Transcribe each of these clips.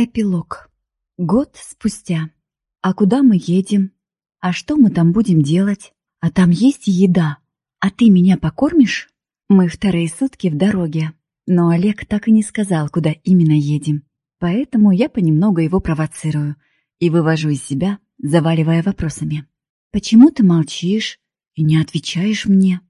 Эпилог. Год спустя. А куда мы едем? А что мы там будем делать? А там есть еда. А ты меня покормишь? Мы вторые сутки в дороге. Но Олег так и не сказал, куда именно едем. Поэтому я понемногу его провоцирую и вывожу из себя, заваливая вопросами. «Почему ты молчишь и не отвечаешь мне?»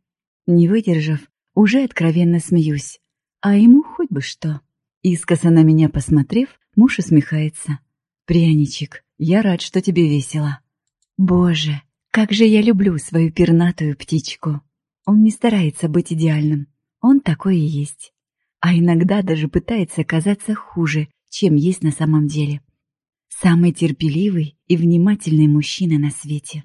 Не выдержав, уже откровенно смеюсь. А ему хоть бы что. Искоса на меня посмотрев, Муж усмехается. «Пряничек, я рад, что тебе весело». «Боже, как же я люблю свою пернатую птичку!» Он не старается быть идеальным. Он такой и есть. А иногда даже пытается казаться хуже, чем есть на самом деле. Самый терпеливый и внимательный мужчина на свете.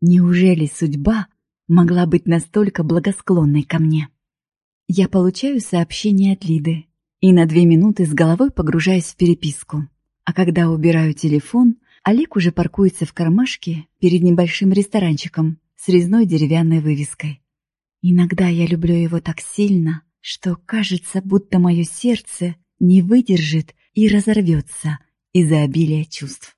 Неужели судьба могла быть настолько благосклонной ко мне? Я получаю сообщение от Лиды, и на две минуты с головой погружаюсь в переписку. А когда убираю телефон, Олег уже паркуется в кармашке перед небольшим ресторанчиком с резной деревянной вывеской. Иногда я люблю его так сильно, что кажется, будто мое сердце не выдержит и разорвется из-за обилия чувств.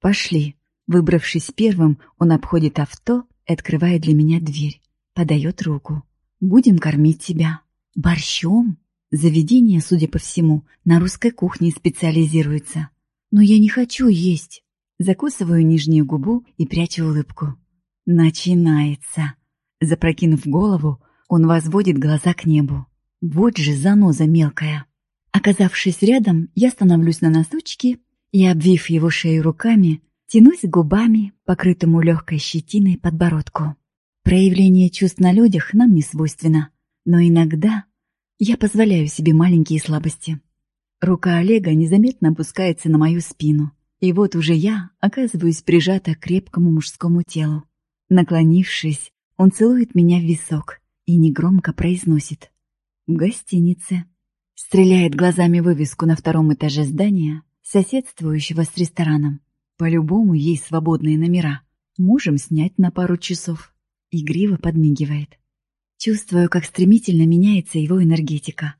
«Пошли». Выбравшись первым, он обходит авто и открывает для меня дверь. Подает руку. «Будем кормить тебя». «Борщом?» Заведение, судя по всему, на русской кухне специализируется. Но я не хочу есть. Закусываю нижнюю губу и прячу улыбку. Начинается. Запрокинув голову, он возводит глаза к небу. Вот же заноза мелкая. Оказавшись рядом, я становлюсь на носочки и, обвив его шею руками, тянусь губами, покрытому легкой щетиной подбородку. Проявление чувств на людях нам не свойственно, но иногда я позволяю себе маленькие слабости. Рука Олега незаметно опускается на мою спину, и вот уже я оказываюсь прижата к крепкому мужскому телу. Наклонившись, он целует меня в висок и негромко произносит «В гостинице». Стреляет глазами вывеску на втором этаже здания, соседствующего с рестораном. По-любому есть свободные номера. Можем снять на пару часов. Игриво подмигивает. Чувствую, как стремительно меняется его энергетика.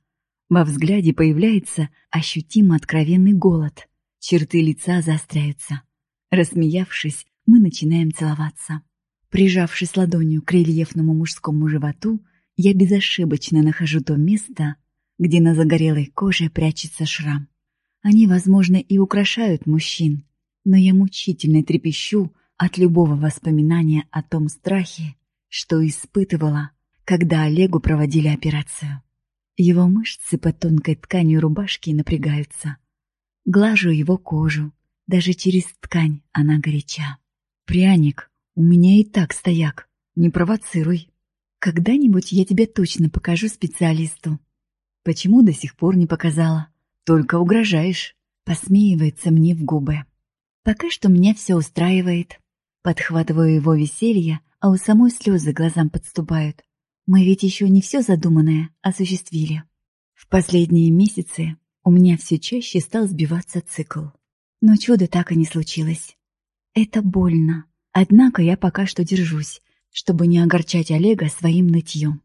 Во взгляде появляется ощутимо откровенный голод. Черты лица заостряются. Рассмеявшись, мы начинаем целоваться. Прижавшись ладонью к рельефному мужскому животу, я безошибочно нахожу то место, где на загорелой коже прячется шрам. Они, возможно, и украшают мужчин, но я мучительно трепещу от любого воспоминания о том страхе, что испытывала, когда Олегу проводили операцию. Его мышцы под тонкой тканью рубашки напрягаются. Глажу его кожу, даже через ткань она горяча. «Пряник, у меня и так стояк, не провоцируй. Когда-нибудь я тебе точно покажу специалисту. Почему до сих пор не показала? Только угрожаешь», — посмеивается мне в губы. Пока что меня все устраивает. Подхватываю его веселье, а у самой слезы глазам подступают. Мы ведь еще не все задуманное осуществили. В последние месяцы у меня все чаще стал сбиваться цикл. Но чудо так и не случилось. Это больно. Однако я пока что держусь, чтобы не огорчать Олега своим нытьем.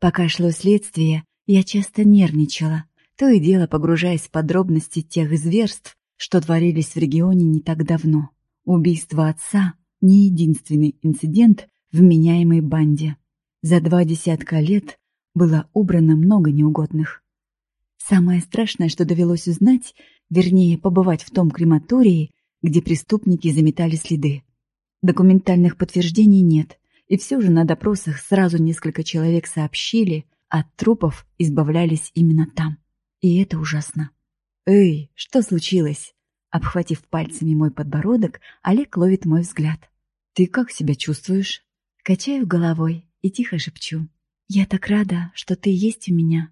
Пока шло следствие, я часто нервничала, то и дело погружаясь в подробности тех зверств, что творились в регионе не так давно. Убийство отца — не единственный инцидент в меняемой банде. За два десятка лет было убрано много неугодных. Самое страшное, что довелось узнать, вернее, побывать в том крематории, где преступники заметали следы. Документальных подтверждений нет, и все же на допросах сразу несколько человек сообщили, от трупов избавлялись именно там. И это ужасно. «Эй, что случилось?» Обхватив пальцами мой подбородок, Олег ловит мой взгляд. «Ты как себя чувствуешь?» Качаю головой и тихо шепчу. «Я так рада, что ты есть у меня».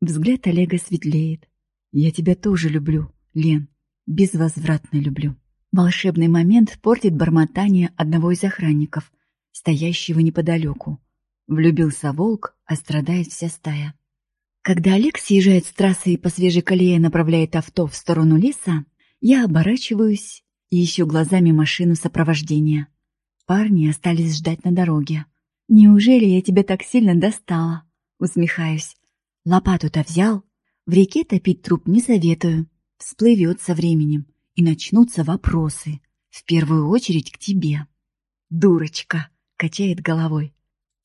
Взгляд Олега светлеет. «Я тебя тоже люблю, Лен. Безвозвратно люблю». Волшебный момент портит бормотание одного из охранников, стоящего неподалеку. Влюбился волк, а страдает вся стая. Когда Олег съезжает с трассы и по свежей колее направляет авто в сторону леса, я оборачиваюсь и ищу глазами машину сопровождения. Парни остались ждать на дороге. «Неужели я тебя так сильно достала?» Усмехаюсь. «Лопату-то взял? В реке топить труп не советую. всплывет со временем, и начнутся вопросы, в первую очередь к тебе. «Дурочка!» — качает головой.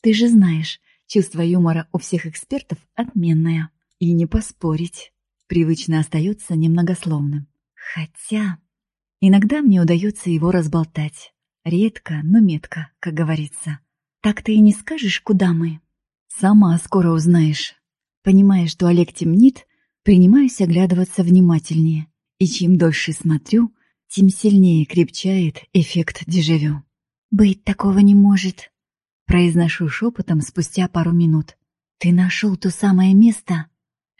«Ты же знаешь, чувство юмора у всех экспертов отменное. И не поспорить. Привычно остается немногословным. Хотя... Иногда мне удается его разболтать. Редко, но метко, как говорится. Так ты и не скажешь, куда мы? Сама скоро узнаешь. Понимая, что Олег темнит, принимаюсь оглядываться внимательнее. И чем дольше смотрю, тем сильнее крепчает эффект дежавю. «Быть такого не может», — произношу шепотом спустя пару минут. «Ты нашел то самое место?»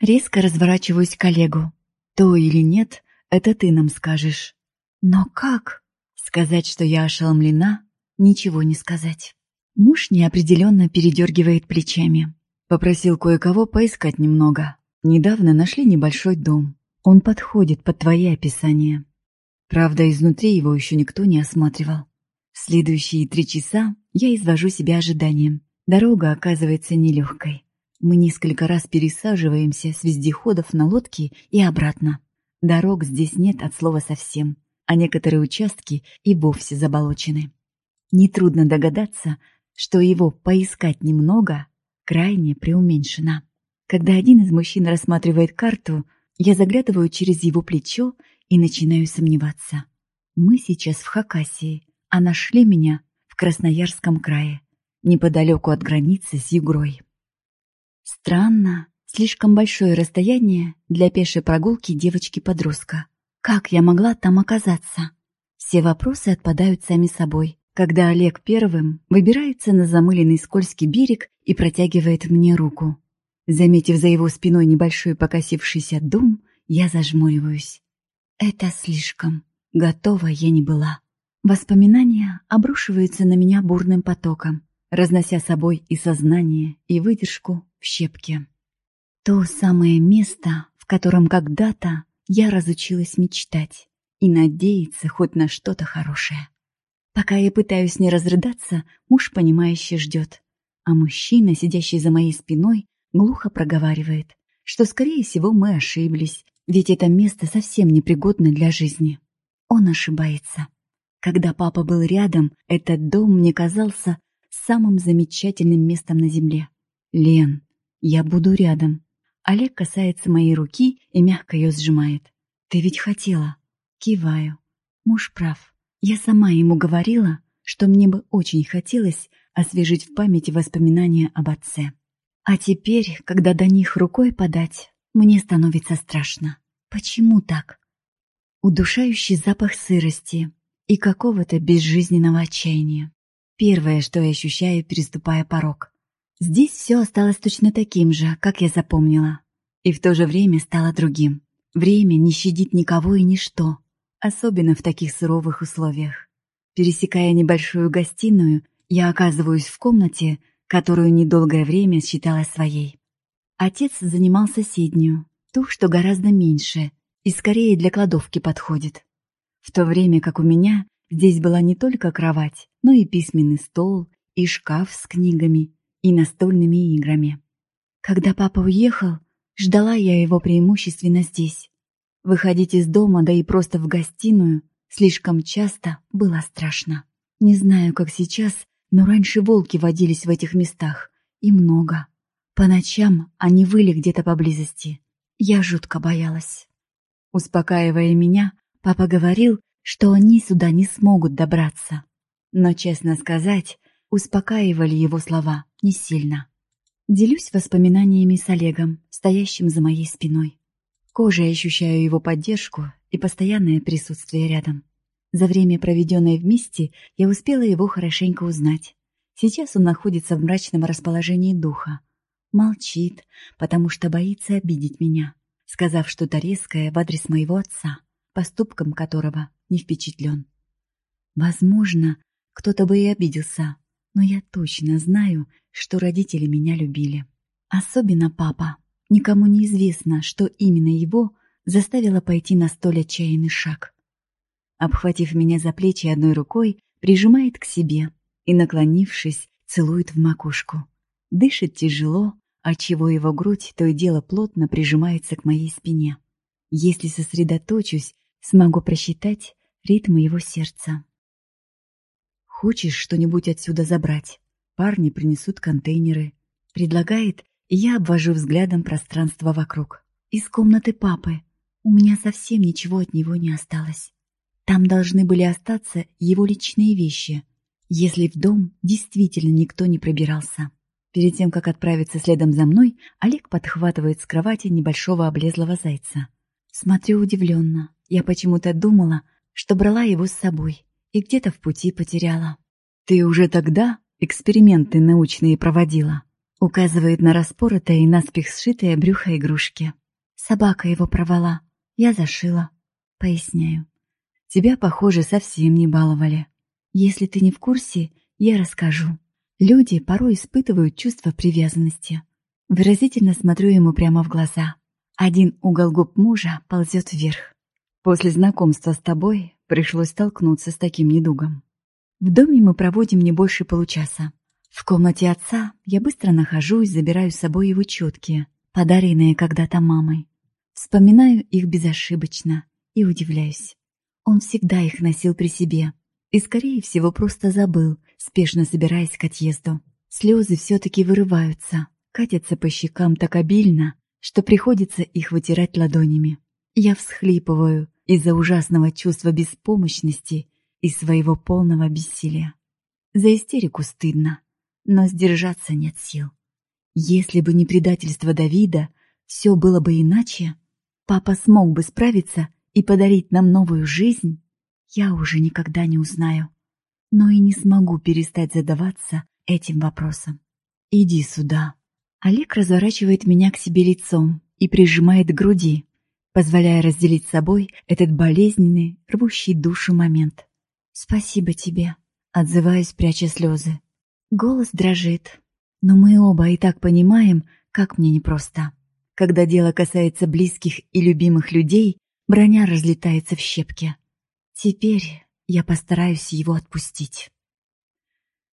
Резко разворачиваюсь к Олегу. «То или нет, это ты нам скажешь». «Но как?» Сказать, что я ошеломлена, ничего не сказать. Муж неопределенно передергивает плечами. Попросил кое-кого поискать немного. Недавно нашли небольшой дом. Он подходит под твои описания. Правда, изнутри его еще никто не осматривал. В следующие три часа я извожу себя ожиданием. Дорога оказывается нелегкой. Мы несколько раз пересаживаемся с вездеходов на лодки и обратно. Дорог здесь нет от слова совсем, а некоторые участки и вовсе заболочены. Нетрудно догадаться, что его поискать немного крайне преуменьшено. Когда один из мужчин рассматривает карту, я заглядываю через его плечо и начинаю сомневаться. Мы сейчас в Хакасии, а нашли меня в Красноярском крае, неподалеку от границы с Югрой. Странно, слишком большое расстояние для пешей прогулки девочки-подростка. Как я могла там оказаться? Все вопросы отпадают сами собой, когда Олег первым выбирается на замыленный скользкий берег и протягивает мне руку. Заметив за его спиной небольшой покосившийся дом, я зажмуриваюсь. Это слишком. Готова я не была. Воспоминания обрушиваются на меня бурным потоком, разнося собой и сознание, и выдержку в щепки. То самое место, в котором когда-то я разучилась мечтать и надеяться хоть на что-то хорошее. Пока я пытаюсь не разрыдаться, муж, понимающе ждет. А мужчина, сидящий за моей спиной, глухо проговаривает, что, скорее всего, мы ошиблись, ведь это место совсем непригодно для жизни. Он ошибается. Когда папа был рядом, этот дом мне казался самым замечательным местом на земле. «Лен, я буду рядом». Олег касается моей руки и мягко ее сжимает. «Ты ведь хотела?» Киваю. Муж прав. Я сама ему говорила, что мне бы очень хотелось освежить в памяти воспоминания об отце. А теперь, когда до них рукой подать, мне становится страшно. Почему так? Удушающий запах сырости и какого-то безжизненного отчаяния. Первое, что я ощущаю, переступая порог. Здесь все осталось точно таким же, как я запомнила. И в то же время стало другим. Время не щадит никого и ничто особенно в таких суровых условиях. Пересекая небольшую гостиную, я оказываюсь в комнате, которую недолгое время считала своей. Отец занимал соседнюю, ту, что гораздо меньше и скорее для кладовки подходит. В то время как у меня здесь была не только кровать, но и письменный стол, и шкаф с книгами, и настольными играми. Когда папа уехал, ждала я его преимущественно здесь, Выходить из дома, да и просто в гостиную, слишком часто было страшно. Не знаю, как сейчас, но раньше волки водились в этих местах. И много. По ночам они выли где-то поблизости. Я жутко боялась. Успокаивая меня, папа говорил, что они сюда не смогут добраться. Но, честно сказать, успокаивали его слова не сильно. Делюсь воспоминаниями с Олегом, стоящим за моей спиной. Кожей ощущаю его поддержку и постоянное присутствие рядом. За время, проведенное вместе, я успела его хорошенько узнать. Сейчас он находится в мрачном расположении духа. Молчит, потому что боится обидеть меня, сказав что-то резкое в адрес моего отца, поступком которого не впечатлен. Возможно, кто-то бы и обиделся, но я точно знаю, что родители меня любили. Особенно папа. Никому не известно, что именно его заставило пойти на столь отчаянный шаг. Обхватив меня за плечи одной рукой, прижимает к себе и, наклонившись, целует в макушку. Дышит тяжело, отчего его грудь то и дело плотно прижимается к моей спине. Если сосредоточусь, смогу просчитать ритм его сердца. «Хочешь что-нибудь отсюда забрать? Парни принесут контейнеры». Предлагает, я обвожу взглядом пространство вокруг. Из комнаты папы. У меня совсем ничего от него не осталось. Там должны были остаться его личные вещи, если в дом действительно никто не пробирался. Перед тем, как отправиться следом за мной, Олег подхватывает с кровати небольшого облезлого зайца. Смотрю удивленно. Я почему-то думала, что брала его с собой и где-то в пути потеряла. «Ты уже тогда эксперименты научные проводила?» Указывает на распоротое и наспех сшитое брюхо игрушки. Собака его провала. Я зашила. Поясняю. Тебя, похоже, совсем не баловали. Если ты не в курсе, я расскажу. Люди порой испытывают чувство привязанности. Выразительно смотрю ему прямо в глаза. Один угол губ мужа ползет вверх. После знакомства с тобой пришлось столкнуться с таким недугом. В доме мы проводим не больше получаса. В комнате отца я быстро нахожусь, забираю с собой его четкие, подаренные когда-то мамой. Вспоминаю их безошибочно и удивляюсь. Он всегда их носил при себе и, скорее всего, просто забыл, спешно собираясь к отъезду. Слезы все-таки вырываются, катятся по щекам так обильно, что приходится их вытирать ладонями. Я всхлипываю из-за ужасного чувства беспомощности и своего полного бессилия. За истерику стыдно, но сдержаться нет сил. Если бы не предательство Давида, все было бы иначе. Папа смог бы справиться и подарить нам новую жизнь, я уже никогда не узнаю. Но и не смогу перестать задаваться этим вопросом. «Иди сюда». Олег разворачивает меня к себе лицом и прижимает к груди, позволяя разделить с собой этот болезненный, рвущий душу момент. «Спасибо тебе», — отзываюсь, пряча слезы. Голос дрожит, но мы оба и так понимаем, как мне непросто. Когда дело касается близких и любимых людей, броня разлетается в щепки. Теперь я постараюсь его отпустить.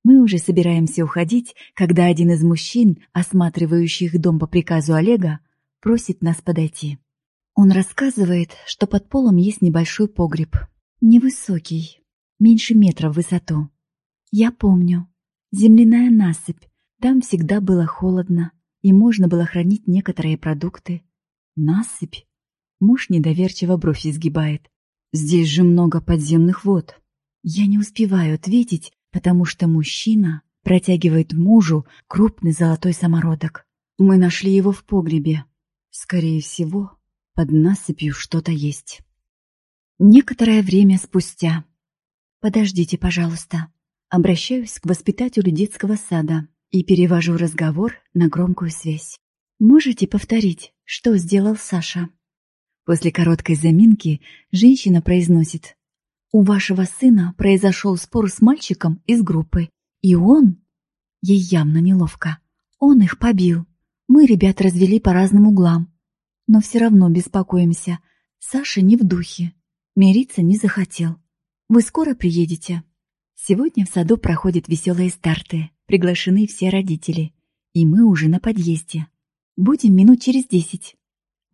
Мы уже собираемся уходить, когда один из мужчин, осматривающих дом по приказу Олега, просит нас подойти. Он рассказывает, что под полом есть небольшой погреб. Невысокий, меньше метра в высоту. Я помню, Земляная насыпь. Там всегда было холодно, и можно было хранить некоторые продукты. Насыпь? Муж недоверчиво бровь изгибает. Здесь же много подземных вод. Я не успеваю ответить, потому что мужчина протягивает мужу крупный золотой самородок. Мы нашли его в погребе. Скорее всего, под насыпью что-то есть. Некоторое время спустя. Подождите, пожалуйста. Обращаюсь к воспитателю детского сада и перевожу разговор на громкую связь. Можете повторить, что сделал Саша? После короткой заминки женщина произносит. У вашего сына произошел спор с мальчиком из группы, и он... Ей явно неловко. Он их побил. Мы ребят развели по разным углам. Но все равно беспокоимся. Саша не в духе. Мириться не захотел. Вы скоро приедете? Сегодня в саду проходят веселые старты, приглашены все родители, и мы уже на подъезде. Будем минут через десять.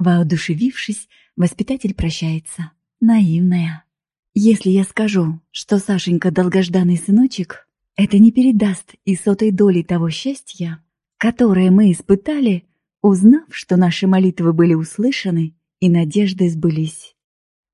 Воодушевившись, воспитатель прощается. Наивная. Если я скажу, что Сашенька долгожданный сыночек, это не передаст и сотой доли того счастья, которое мы испытали, узнав, что наши молитвы были услышаны и надежды сбылись.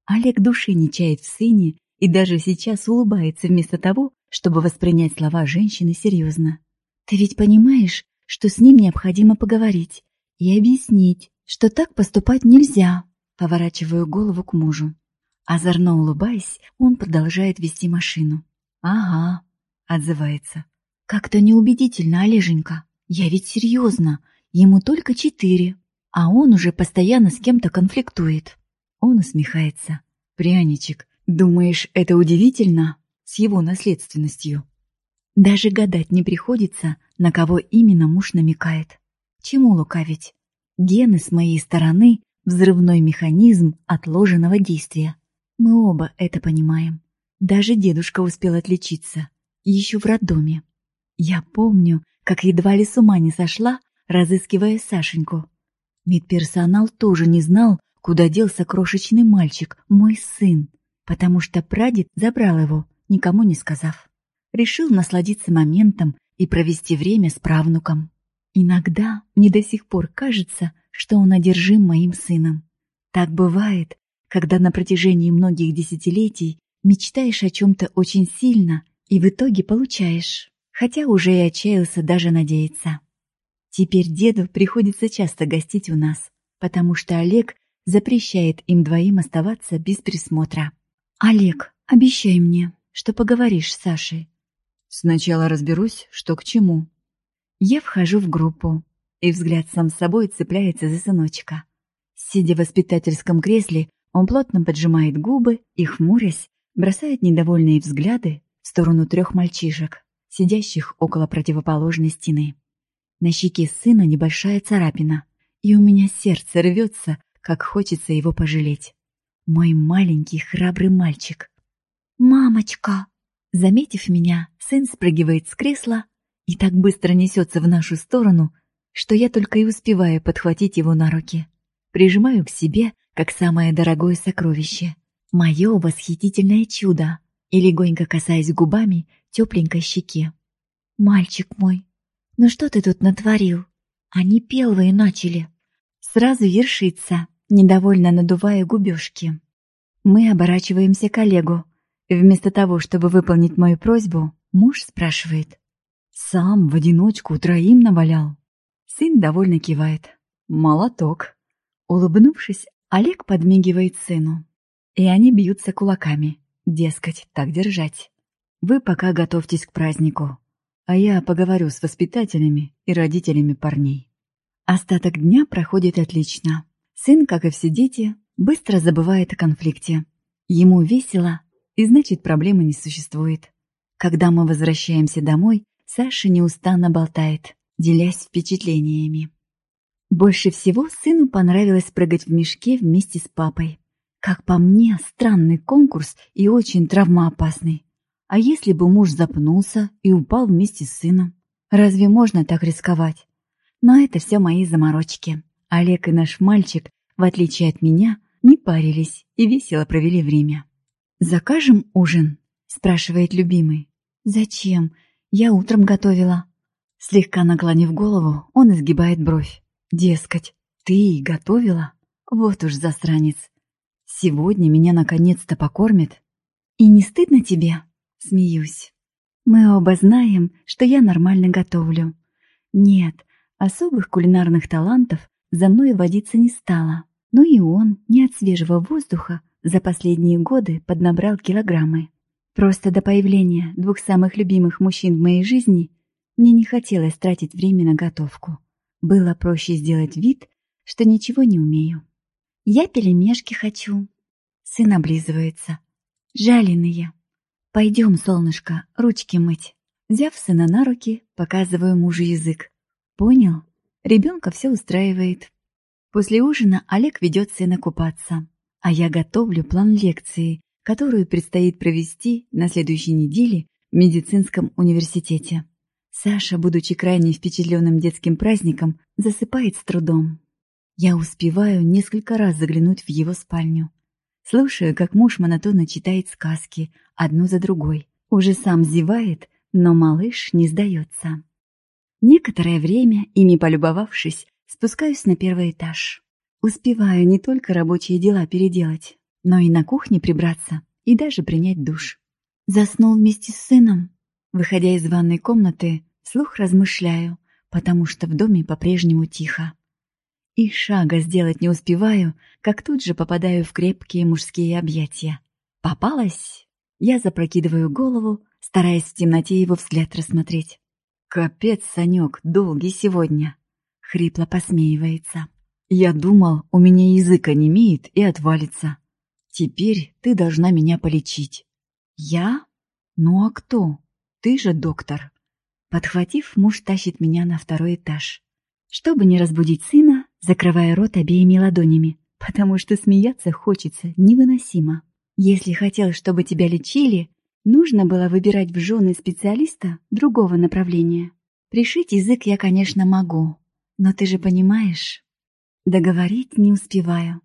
Олег души не чает в сыне и даже сейчас улыбается вместо того, чтобы воспринять слова женщины серьезно. «Ты ведь понимаешь, что с ним необходимо поговорить и объяснить, что так поступать нельзя?» Поворачиваю голову к мужу. Озорно улыбаясь, он продолжает вести машину. «Ага», — отзывается. «Как-то неубедительно, Олеженька. Я ведь серьезно. Ему только четыре, а он уже постоянно с кем-то конфликтует». Он усмехается. «Пряничек, Думаешь, это удивительно с его наследственностью? Даже гадать не приходится, на кого именно муж намекает. Чему лукавить? Гены с моей стороны — взрывной механизм отложенного действия. Мы оба это понимаем. Даже дедушка успел отличиться. Еще в роддоме. Я помню, как едва ли с ума не сошла, разыскивая Сашеньку. Медперсонал тоже не знал, куда делся крошечный мальчик, мой сын, потому что прадед забрал его, никому не сказав. Решил насладиться моментом и провести время с правнуком. Иногда мне до сих пор кажется, что он одержим моим сыном. Так бывает, когда на протяжении многих десятилетий мечтаешь о чем-то очень сильно и в итоге получаешь, хотя уже и отчаялся даже надеяться. Теперь деду приходится часто гостить у нас, потому что Олег запрещает им двоим оставаться без присмотра. «Олег, обещай мне, что поговоришь с Сашей». «Сначала разберусь, что к чему». Я вхожу в группу, и взгляд сам собой цепляется за сыночка. Сидя в воспитательском кресле, он плотно поджимает губы и, хмурясь, бросает недовольные взгляды в сторону трех мальчишек, сидящих около противоположной стены. На щеке сына небольшая царапина, и у меня сердце рвется, как хочется его пожалеть. Мой маленький храбрый мальчик. «Мамочка!» Заметив меня, сын спрыгивает с кресла и так быстро несется в нашу сторону, что я только и успеваю подхватить его на руки. Прижимаю к себе, как самое дорогое сокровище. Мое восхитительное чудо. И легонько касаясь губами тепленькой щеки. «Мальчик мой, ну что ты тут натворил? Они первые начали». Сразу ершится, недовольно надувая губежки. Мы оборачиваемся к Олегу. Вместо того, чтобы выполнить мою просьбу, муж спрашивает. «Сам в одиночку троим навалял?» Сын довольно кивает. «Молоток». Улыбнувшись, Олег подмигивает сыну. И они бьются кулаками. Дескать, так держать. Вы пока готовьтесь к празднику. А я поговорю с воспитателями и родителями парней. Остаток дня проходит отлично. Сын, как и все дети, быстро забывает о конфликте. Ему весело, и значит проблемы не существует. Когда мы возвращаемся домой, Саша неустанно болтает, делясь впечатлениями. Больше всего сыну понравилось прыгать в мешке вместе с папой. Как по мне, странный конкурс и очень травмоопасный. А если бы муж запнулся и упал вместе с сыном? Разве можно так рисковать? Но это все мои заморочки. Олег и наш мальчик, в отличие от меня, не парились и весело провели время. «Закажем ужин?» — спрашивает любимый. «Зачем? Я утром готовила». Слегка наклонив голову, он изгибает бровь. Дескать, ты и готовила? Вот уж засранец. Сегодня меня наконец-то покормят. И не стыдно тебе? Смеюсь. Мы оба знаем, что я нормально готовлю. Нет, особых кулинарных талантов за мной водиться не стало. Но и он, не от свежего воздуха, за последние годы поднабрал килограммы. Просто до появления двух самых любимых мужчин в моей жизни мне не хотелось тратить время на готовку. Было проще сделать вид, что ничего не умею. Я пельмешки хочу. Сын облизывается. Жаленые. Пойдем, солнышко, ручки мыть. Взяв сына на руки, показываю мужу язык. Понял? Ребенка все устраивает. После ужина Олег ведет сына купаться, а я готовлю план лекции, которую предстоит провести на следующей неделе в медицинском университете. Саша, будучи крайне впечатленным детским праздником, засыпает с трудом. Я успеваю несколько раз заглянуть в его спальню. Слушаю, как муж монотонно читает сказки, одну за другой. Уже сам зевает, но малыш не сдается. Некоторое время, ими полюбовавшись, спускаюсь на первый этаж. Успеваю не только рабочие дела переделать, но и на кухне прибраться и даже принять душ. Заснул вместе с сыном. Выходя из ванной комнаты, слух размышляю, потому что в доме по-прежнему тихо. И шага сделать не успеваю, как тут же попадаю в крепкие мужские объятия. Попалась? Я запрокидываю голову, стараясь в темноте его взгляд рассмотреть. «Капец, Санек, долгий сегодня!» — хрипло посмеивается. «Я думал, у меня язык онемеет и отвалится. Теперь ты должна меня полечить». «Я? Ну а кто? Ты же доктор». Подхватив, муж тащит меня на второй этаж. Чтобы не разбудить сына, закрывая рот обеими ладонями, потому что смеяться хочется невыносимо. Если хотел, чтобы тебя лечили, нужно было выбирать в жены специалиста другого направления. Пришить язык я, конечно, могу, но ты же понимаешь. Договорить не успеваю.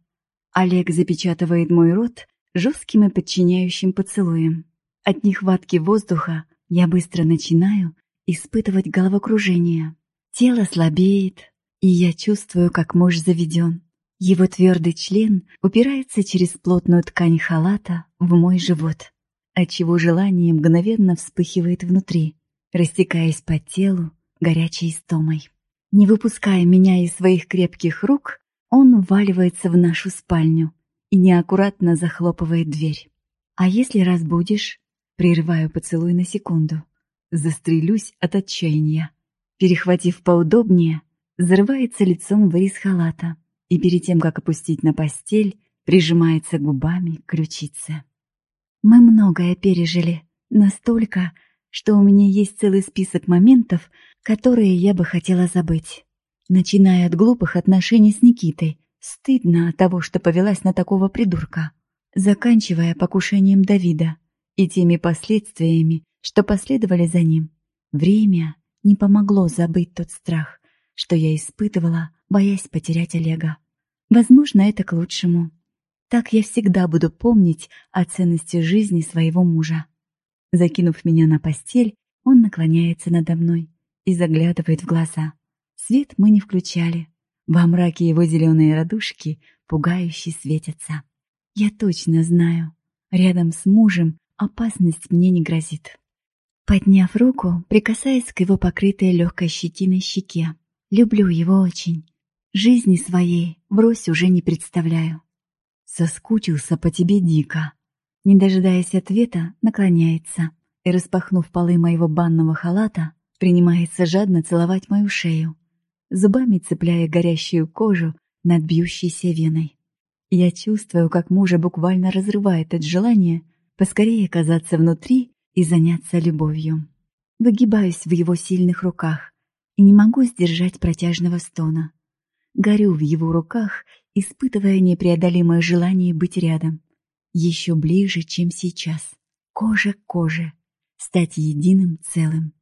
Олег запечатывает мой рот жестким и подчиняющим поцелуем. От нехватки воздуха я быстро начинаю испытывать головокружение. Тело слабеет, и я чувствую, как муж заведен. Его твердый член упирается через плотную ткань халата в мой живот, отчего желание мгновенно вспыхивает внутри, растекаясь по телу горячей истомой. Не выпуская меня из своих крепких рук, он уваливается в нашу спальню и неаккуратно захлопывает дверь. «А если разбудишь?» Прерываю поцелуй на секунду. Застрелюсь от отчаяния. Перехватив поудобнее, зарывается лицом в вырез халата и перед тем, как опустить на постель, прижимается губами к ключице. Мы многое пережили, настолько, что у меня есть целый список моментов, которые я бы хотела забыть. Начиная от глупых отношений с Никитой, стыдно от того, что повелась на такого придурка, заканчивая покушением Давида и теми последствиями, что последовали за ним. Время не помогло забыть тот страх, что я испытывала, боясь потерять Олега. Возможно, это к лучшему. Так я всегда буду помнить о ценности жизни своего мужа. Закинув меня на постель, он наклоняется надо мной и заглядывает в глаза. Свет мы не включали. Во мраке его зеленые радужки пугающе светятся. Я точно знаю, рядом с мужем опасность мне не грозит. Подняв руку, прикасаясь к его покрытой легкой щетиной щеке. Люблю его очень. Жизни своей врозь уже не представляю. Соскучился по тебе дико. Не дожидаясь ответа, наклоняется и, распахнув полы моего банного халата, принимается жадно целовать мою шею, зубами цепляя горящую кожу над бьющейся веной. Я чувствую, как мужа буквально разрывает от желания поскорее оказаться внутри и заняться любовью. Выгибаюсь в его сильных руках и не могу сдержать протяжного стона. Горю в его руках, испытывая непреодолимое желание быть рядом, еще ближе, чем сейчас, кожа к коже, стать единым целым.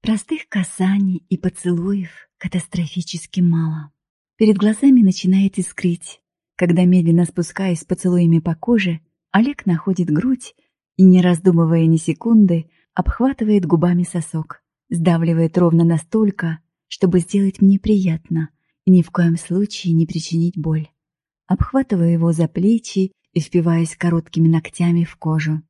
Простых касаний и поцелуев катастрофически мало. Перед глазами начинает искрить, когда, медленно спускаясь поцелуями по коже, Олег находит грудь и, не раздумывая ни секунды, обхватывает губами сосок, сдавливает ровно настолько, чтобы сделать мне приятно ни в коем случае не причинить боль. Обхватываю его за плечи и впиваясь короткими ногтями в кожу.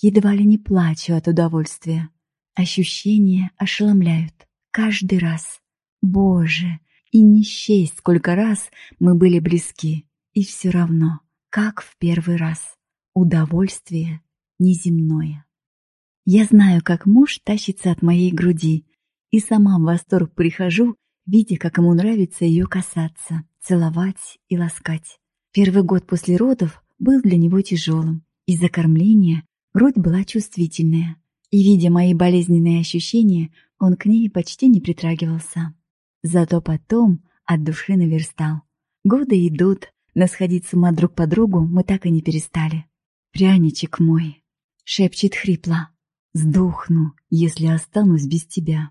Едва ли не плачу от удовольствия. Ощущения ошеломляют. Каждый раз. Боже, и не счесть, сколько раз мы были близки. И все равно, как в первый раз. Удовольствие неземное. Я знаю, как муж тащится от моей груди, и сама в восторг прихожу, видя, как ему нравится ее касаться, целовать и ласкать. Первый год после родов был для него тяжелым. Из-за кормления грудь была чувствительная, и, видя мои болезненные ощущения, он к ней почти не притрагивался. Зато потом от души наверстал. Годы идут, но сходить с ума друг по другу мы так и не перестали. «Пряничек мой!» — шепчет хрипло. «Сдохну, если останусь без тебя».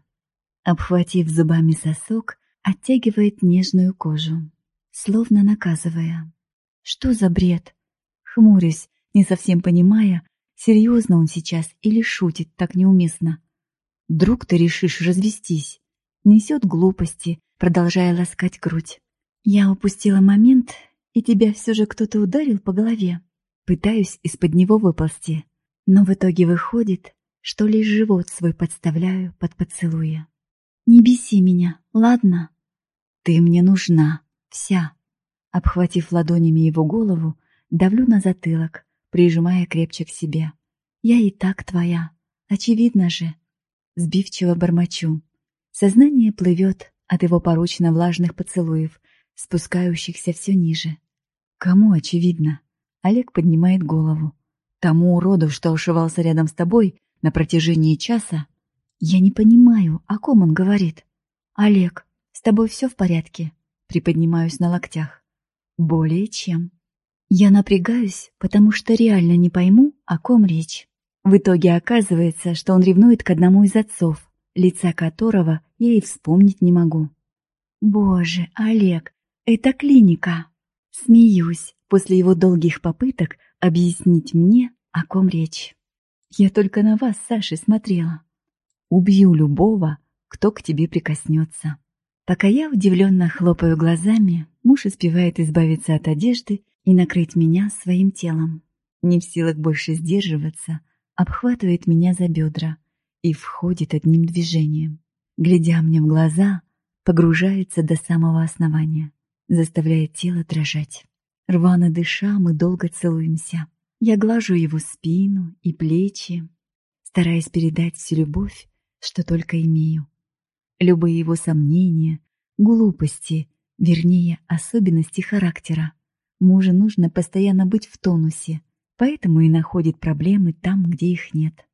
Обхватив зубами сосок, оттягивает нежную кожу, словно наказывая. Что за бред? Хмурюсь, не совсем понимая, серьезно он сейчас или шутит так неуместно. Вдруг ты решишь развестись? Несет глупости, продолжая ласкать грудь. Я упустила момент, и тебя все же кто-то ударил по голове. Пытаюсь из-под него выползти, но в итоге выходит, что лишь живот свой подставляю под поцелуя. Не беси меня, ладно? Ты мне нужна, вся. Обхватив ладонями его голову, давлю на затылок, прижимая крепче к себе. Я и так твоя, очевидно же. Сбивчиво бормочу. Сознание плывет от его порочно-влажных поцелуев, спускающихся все ниже. Кому очевидно? Олег поднимает голову. Тому уроду, что ушивался рядом с тобой на протяжении часа, я не понимаю, о ком он говорит. Олег, с тобой все в порядке? Приподнимаюсь на локтях. Более чем. Я напрягаюсь, потому что реально не пойму, о ком речь. В итоге оказывается, что он ревнует к одному из отцов, лица которого я и вспомнить не могу. Боже, Олег, это клиника. Смеюсь, после его долгих попыток объяснить мне, о ком речь. Я только на вас, Саша, смотрела. Убью любого, кто к тебе прикоснется. Пока я удивленно хлопаю глазами, муж успевает избавиться от одежды и накрыть меня своим телом. Не в силах больше сдерживаться, обхватывает меня за бедра и входит одним движением. Глядя мне в глаза, погружается до самого основания, заставляя тело дрожать. Рвано дыша, мы долго целуемся. Я глажу его спину и плечи, стараясь передать всю любовь, что только имею. Любые его сомнения, глупости, вернее, особенности характера. Мужу нужно постоянно быть в тонусе, поэтому и находит проблемы там, где их нет.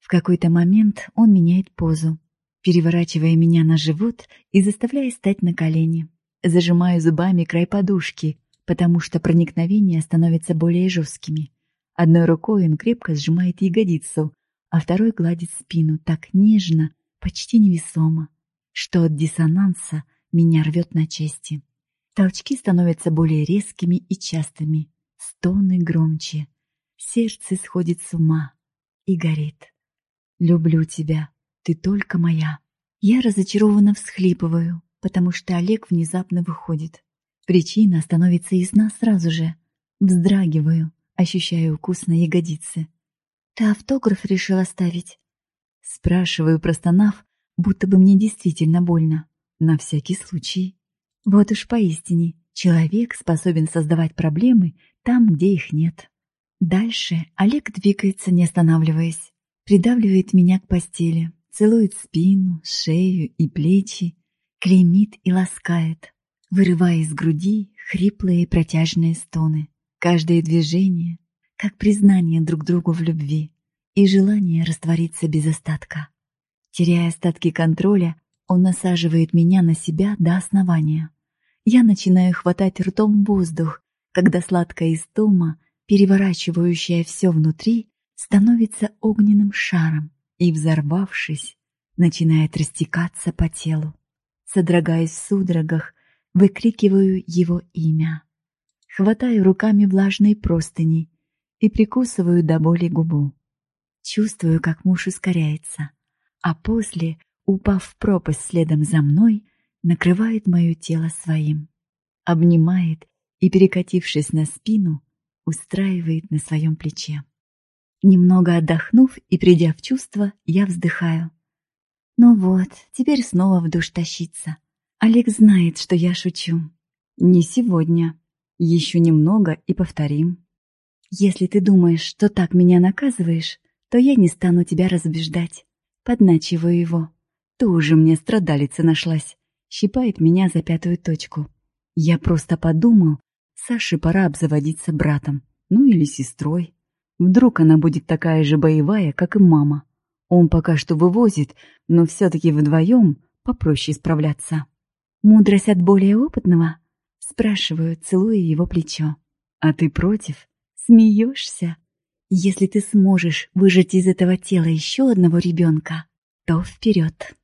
В какой-то момент он меняет позу, переворачивая меня на живот и заставляя стать на колени. Зажимаю зубами край подушки, потому что проникновения становятся более жесткими. Одной рукой он крепко сжимает ягодицу, а второй гладит спину так нежно, почти невесомо, что от диссонанса меня рвет на части. Толчки становятся более резкими и частыми, стоны громче. Сердце сходит с ума и горит. «Люблю тебя, ты только моя». Я разочарованно всхлипываю, потому что Олег внезапно выходит. Причина становится ясна сразу же. Вздрагиваю, ощущая укус на ягодице. «Ты автограф решил оставить?» Спрашиваю, простонав, будто бы мне действительно больно. На всякий случай. Вот уж поистине, человек способен создавать проблемы там, где их нет. Дальше Олег двигается, не останавливаясь. Придавливает меня к постели, целует спину, шею и плечи, клеймит и ласкает, вырывая из груди хриплые протяжные стоны. Каждое движение, как признание друг другу в любви и желание раствориться без остатка. Теряя остатки контроля, он насаживает меня на себя до основания. Я начинаю хватать ртом воздух, когда сладкая истома, переворачивающая все внутри, становится огненным шаром и, взорвавшись, начинает растекаться по телу. Содрогаясь в судорогах, выкрикиваю его имя. Хватаю руками влажные простыни и прикусываю до боли губу. Чувствую, как муж ускоряется, а после, упав в пропасть следом за мной, накрывает мое тело своим, обнимает и, перекатившись на спину, устраивает на своем плече. Немного отдохнув и придя в чувство, я вздыхаю. Ну вот, теперь снова в душ тащиться. Олег знает, что я шучу. Не сегодня. Еще немного и повторим. Если ты думаешь, что так меня наказываешь, то я не стану тебя разубеждать. Подначиваю его. Тоже мне страдалица нашлась. Щипает меня за пятую точку. Я просто подумал, Саше пора обзаводиться братом, ну или сестрой. Вдруг она будет такая же боевая, как и мама. Он пока что вывозит, но все-таки вдвоем попроще справляться. Мудрость от более опытного? Спрашиваю, целуя его плечо. А ты против? Смеешься? Если ты сможешь выжать из этого тела еще одного ребенка, то вперед.